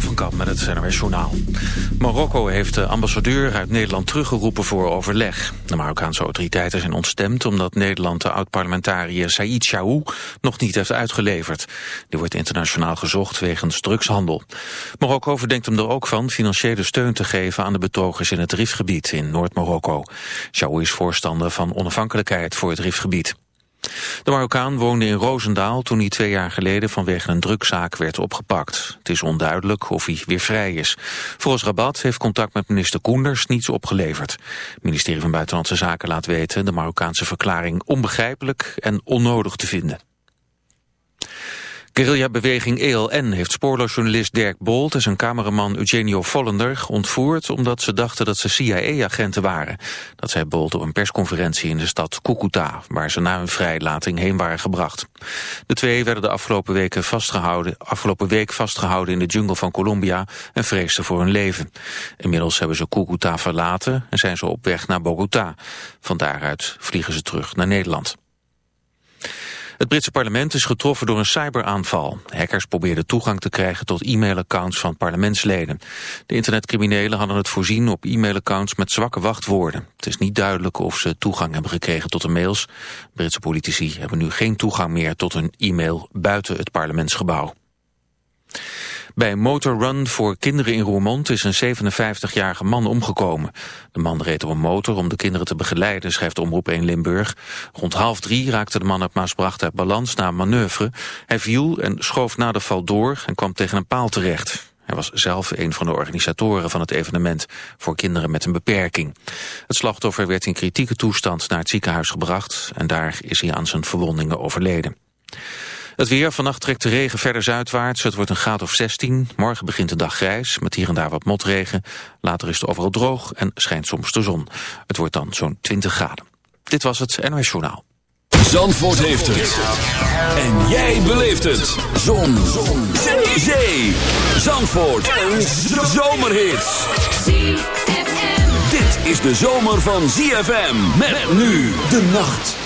Van met het NRS Journaal. Marokko heeft de ambassadeur uit Nederland teruggeroepen voor overleg. De Marokkaanse autoriteiten zijn ontstemd omdat Nederland de oud-parlementariër Said Chaou nog niet heeft uitgeleverd. Die wordt internationaal gezocht wegens drugshandel. Marokko verdenkt hem er ook van financiële steun te geven aan de betogers in het Rifgebied in Noord-Marokko. Chaou is voorstander van onafhankelijkheid voor het Rifgebied. De Marokkaan woonde in Roosendaal toen hij twee jaar geleden vanwege een drugzaak werd opgepakt. Het is onduidelijk of hij weer vrij is. Volgens Rabat heeft contact met minister Koenders niets opgeleverd. Het ministerie van Buitenlandse Zaken laat weten de Marokkaanse verklaring onbegrijpelijk en onnodig te vinden. Guerrilla-beweging ELN heeft spoorloos journalist Dirk Bolt en zijn cameraman Eugenio Vollender ontvoerd omdat ze dachten dat ze CIA-agenten waren. Dat zei Bolt op een persconferentie in de stad Cucuta, waar ze na hun vrijlating heen waren gebracht. De twee werden de afgelopen, weken vastgehouden, afgelopen week vastgehouden in de jungle van Colombia en vreesden voor hun leven. Inmiddels hebben ze Cucuta verlaten en zijn ze op weg naar Bogota. Van daaruit vliegen ze terug naar Nederland. Het Britse parlement is getroffen door een cyberaanval. Hackers probeerden toegang te krijgen tot e-mailaccounts van parlementsleden. De internetcriminelen hadden het voorzien op e-mailaccounts met zwakke wachtwoorden. Het is niet duidelijk of ze toegang hebben gekregen tot de mails. Britse politici hebben nu geen toegang meer tot hun e-mail buiten het parlementsgebouw. Bij een motorrun voor kinderen in Roermond is een 57-jarige man omgekomen. De man reed op een motor om de kinderen te begeleiden, schrijft Omroep 1 Limburg. Rond half drie raakte de man uit Maasbracht uit balans na een manoeuvre. Hij viel en schoof na de val door en kwam tegen een paal terecht. Hij was zelf een van de organisatoren van het evenement voor kinderen met een beperking. Het slachtoffer werd in kritieke toestand naar het ziekenhuis gebracht en daar is hij aan zijn verwondingen overleden. Het weer, vannacht trekt de regen verder zuidwaarts. Het wordt een graad of 16. Morgen begint de dag grijs, met hier en daar wat motregen. Later is het overal droog en schijnt soms de zon. Het wordt dan zo'n 20 graden. Dit was het NOS Journaal. Zandvoort heeft het. En jij beleeft het. Zon. zon. Zee. Zee. Zandvoort. Een zomerhit. Dit is de zomer van ZFM. Met nu de nacht.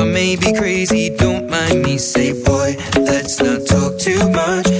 I may be crazy, don't mind me. Say, boy, let's not talk too much.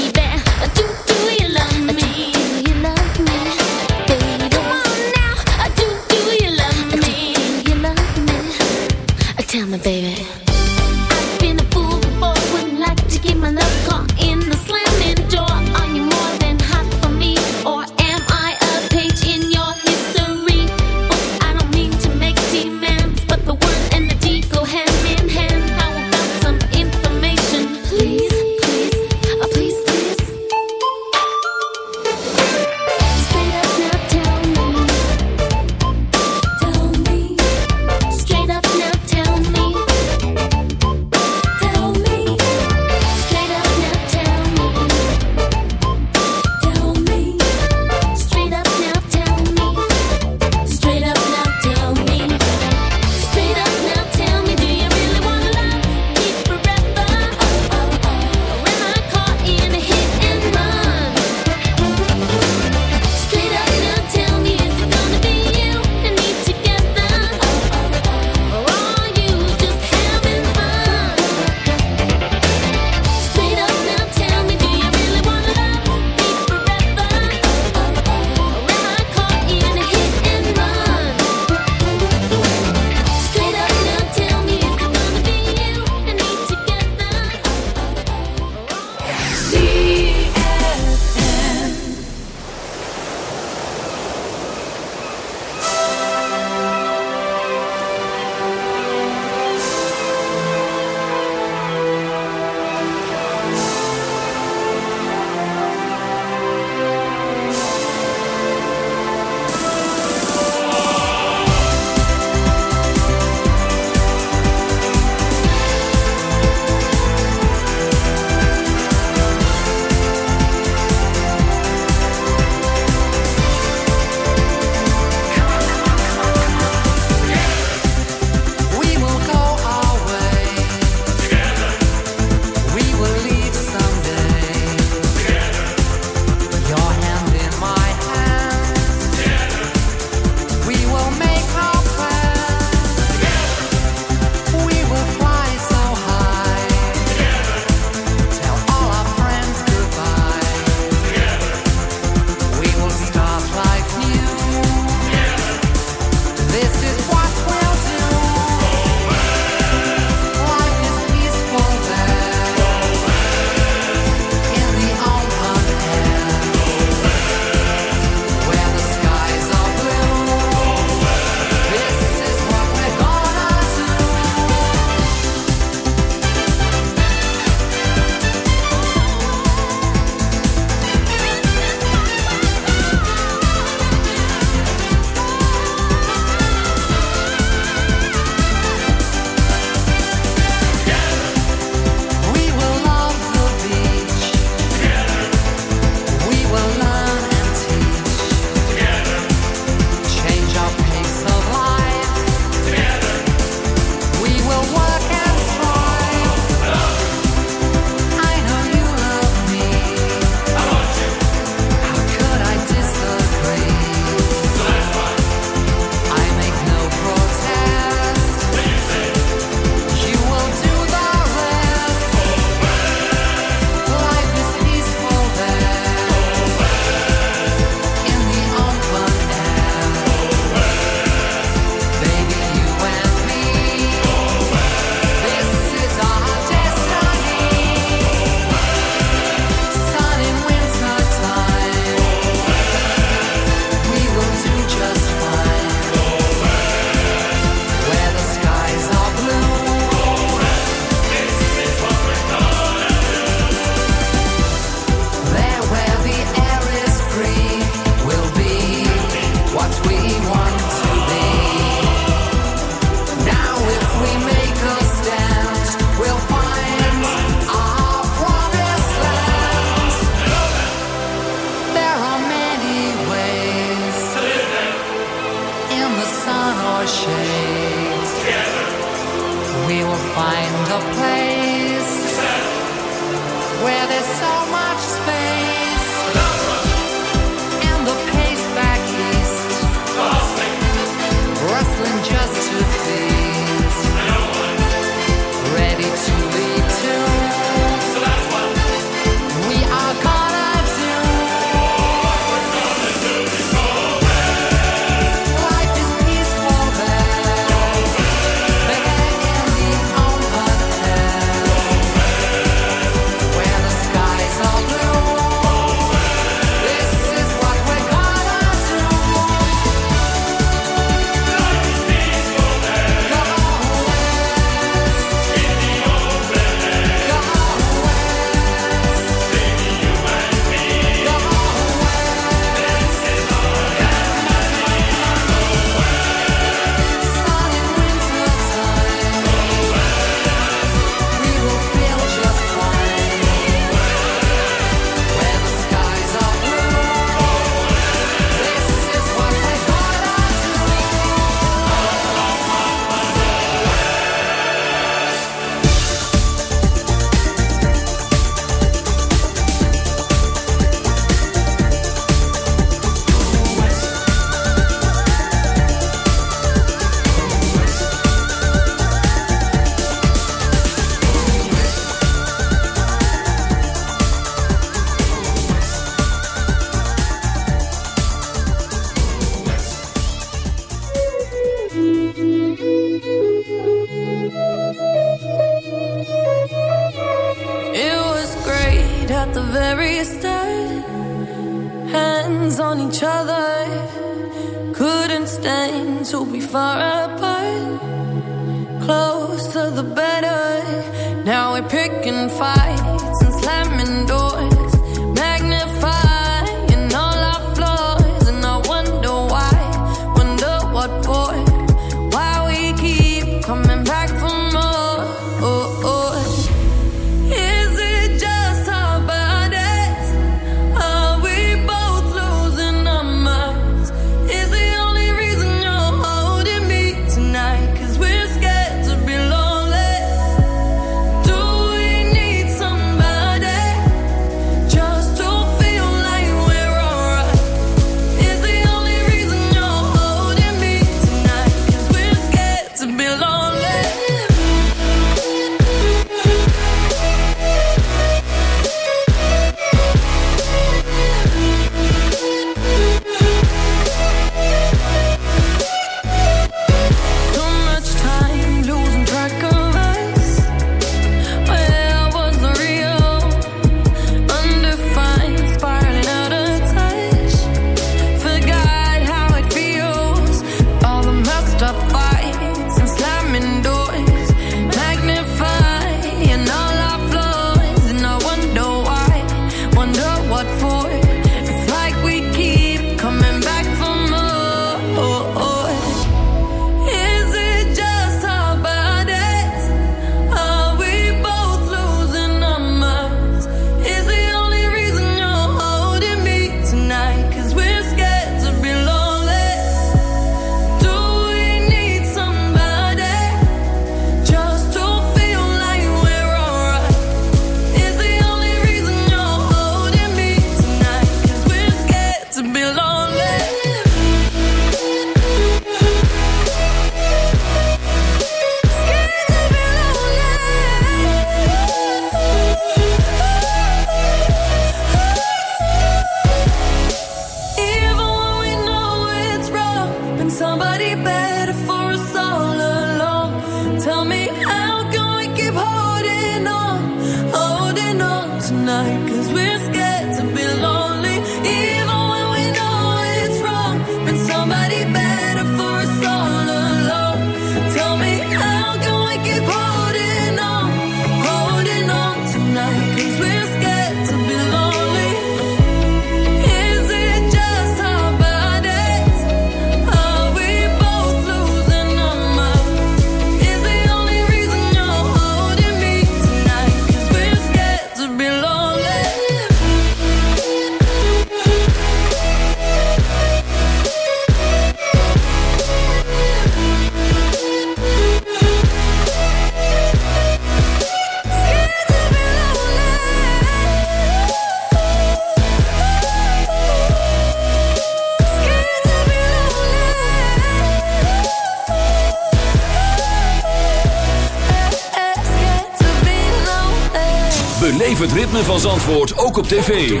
tv.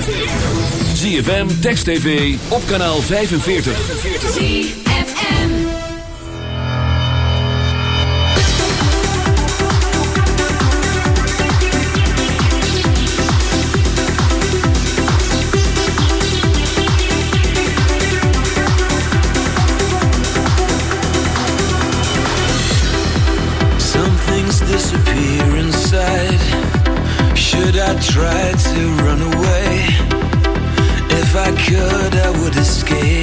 ZFM, Text TV, op kanaal 45. ZFM. Some things disappear inside Should I try to que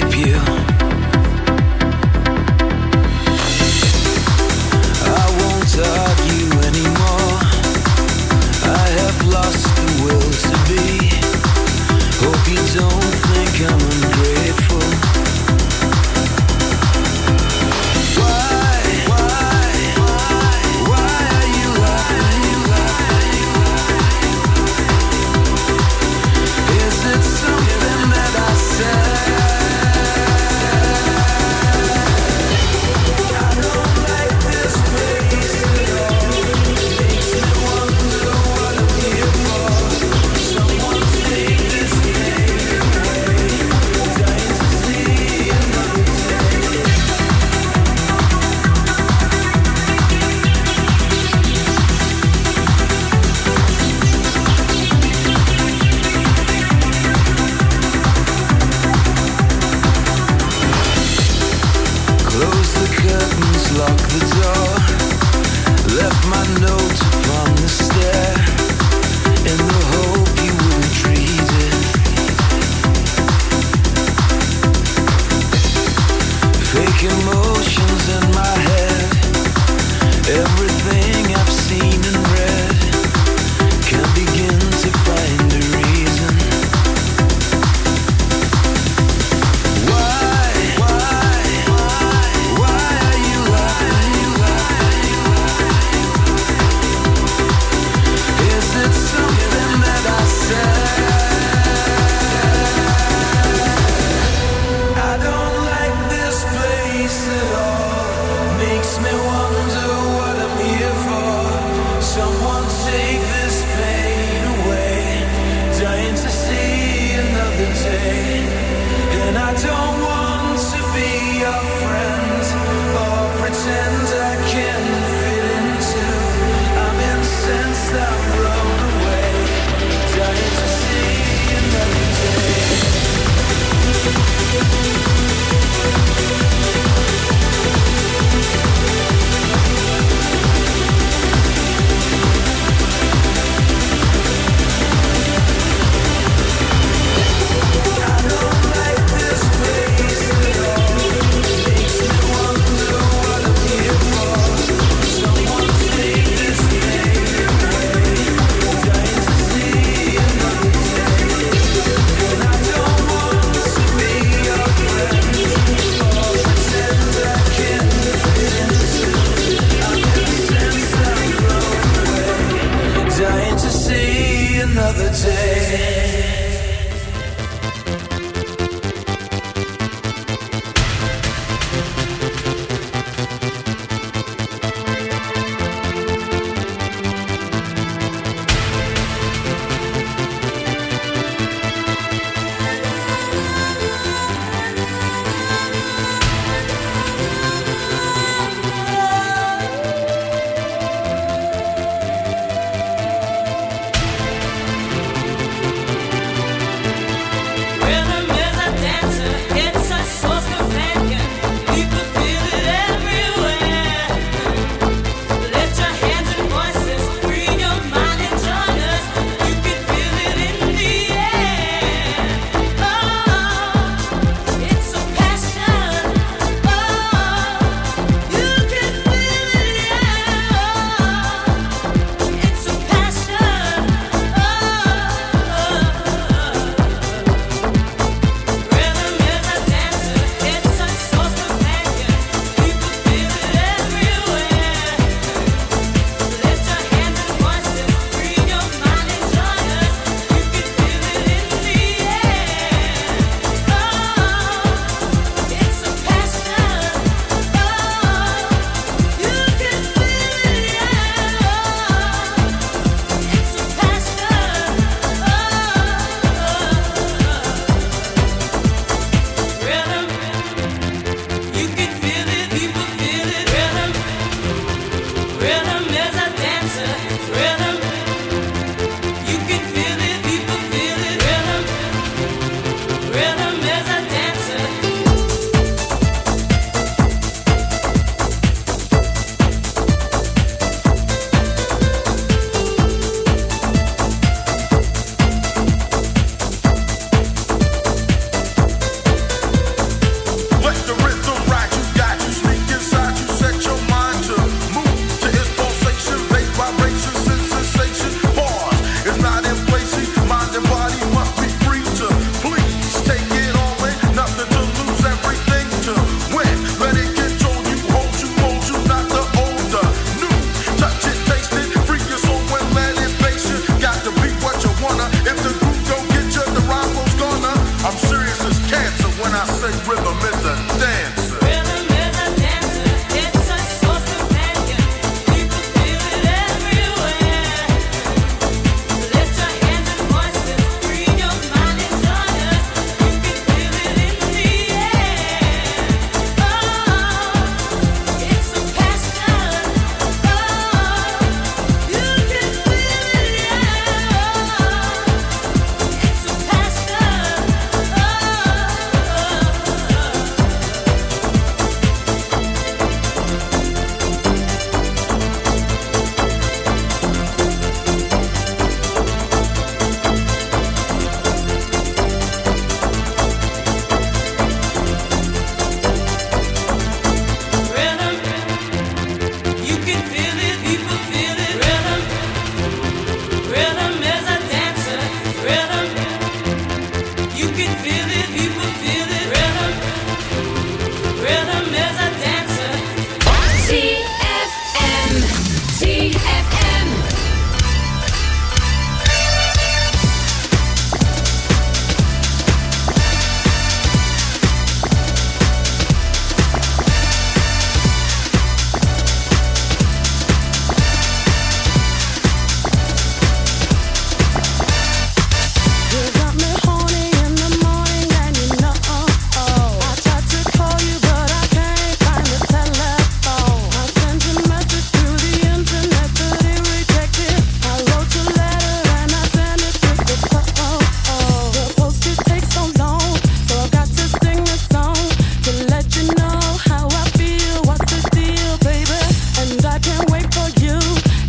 wait for you.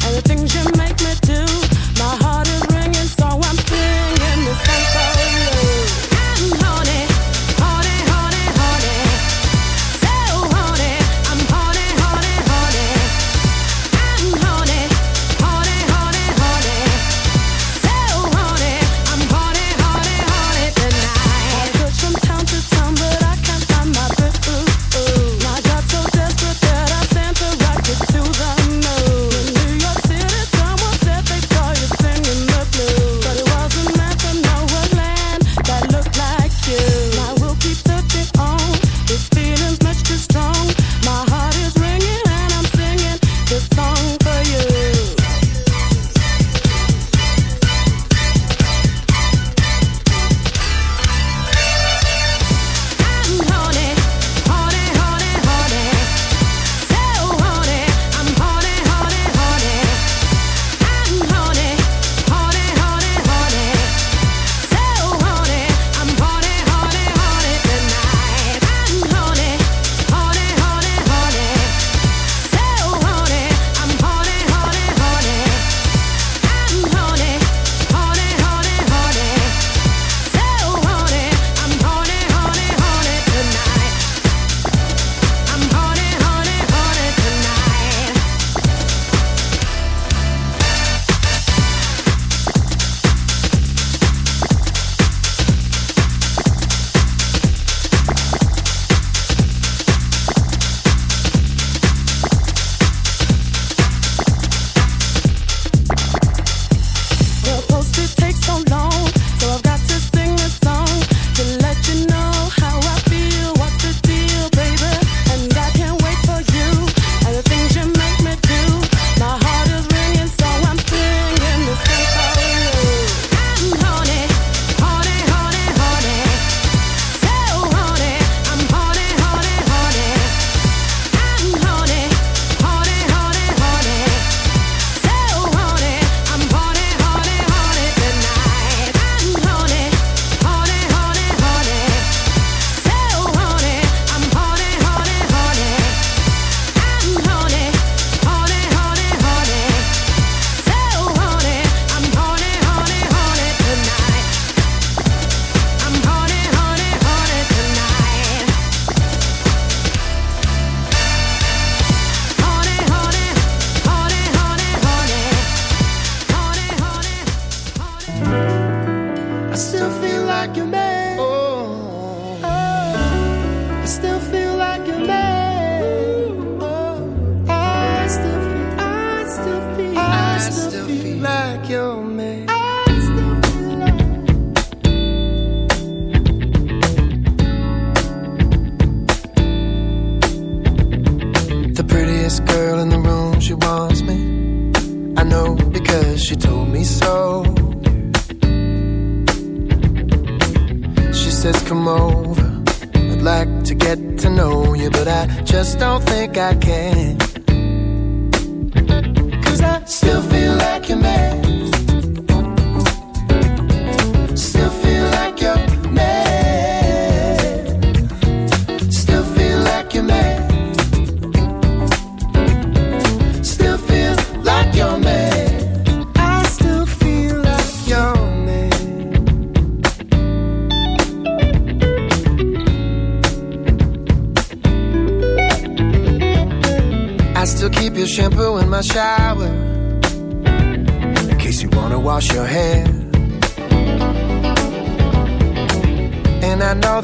And the things you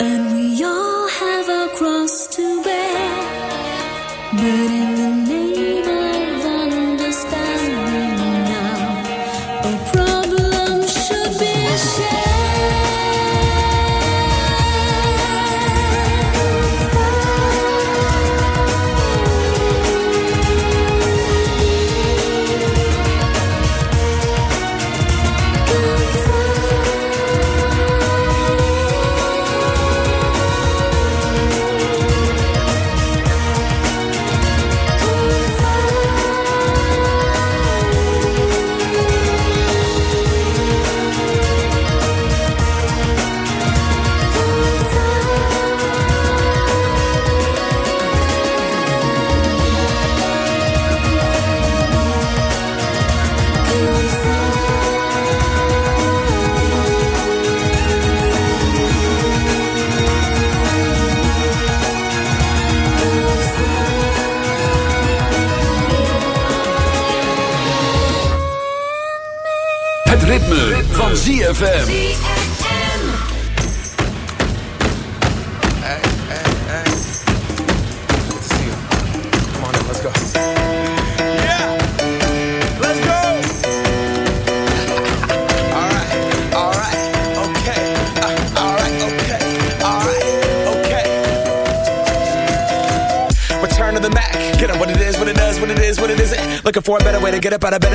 And we all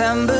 September